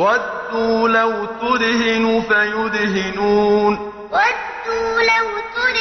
وَدُّوا لَوْ تُدْهِنُ فَيُدْهِنُونَ وَدُّوا لَوْ تدهن